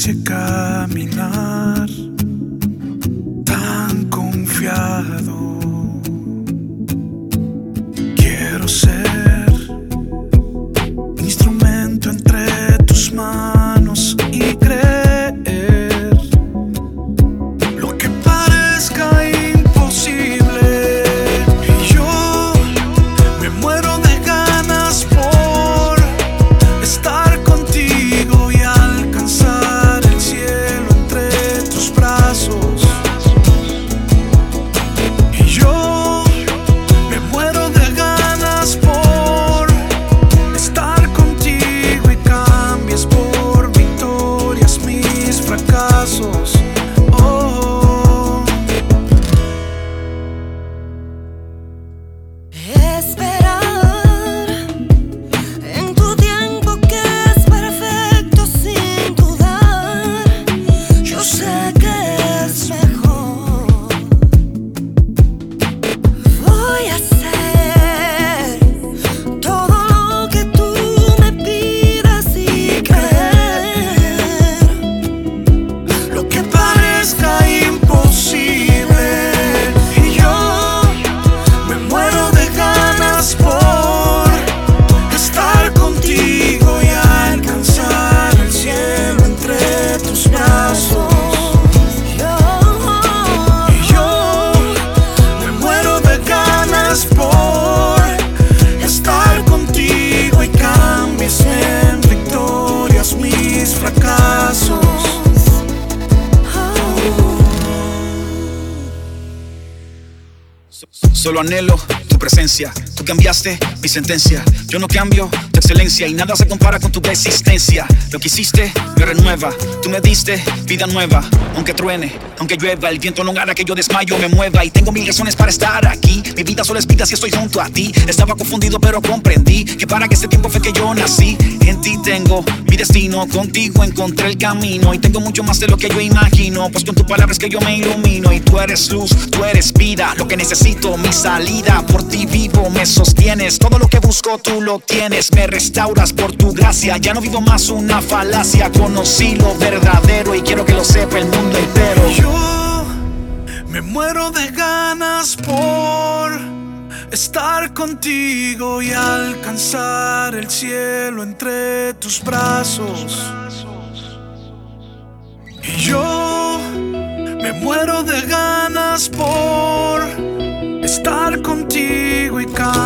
Chica. Solo anhelo tu presencia. Tú cambiaste mi sentencia. Yo no cambio excelencia y nada se compara con tu existencia. Lo que hiciste me renueva. Tú me diste vida nueva. Aunque truene, aunque llueva, el viento no hará que yo desmayo me mueva. Y tengo mil razones para estar aquí. Mi vida solo es vida si estoy junto a ti. Estaba confundido, pero comprendí que para que este tiempo fue que yo nací. En ti tengo mi destino. Contigo encontré el camino. Y tengo mucho más de lo que yo imagino. Pues con tu palabra es que yo me ilumino. Y tú eres luz, tú eres vida. Lo que necesito, mi salida. Por ti vivo, me sostienes. Todo lo que busco, tú lo tienes. Me restauras por tu gracia. Ya no vivo más una falacia. Conocí lo verdadero y quiero que lo sepa el mundo entero. Yo me muero de ganas por estar contigo y alcanzar el cielo entre tus brazos. Y yo me muero de ganas por estar contigo y por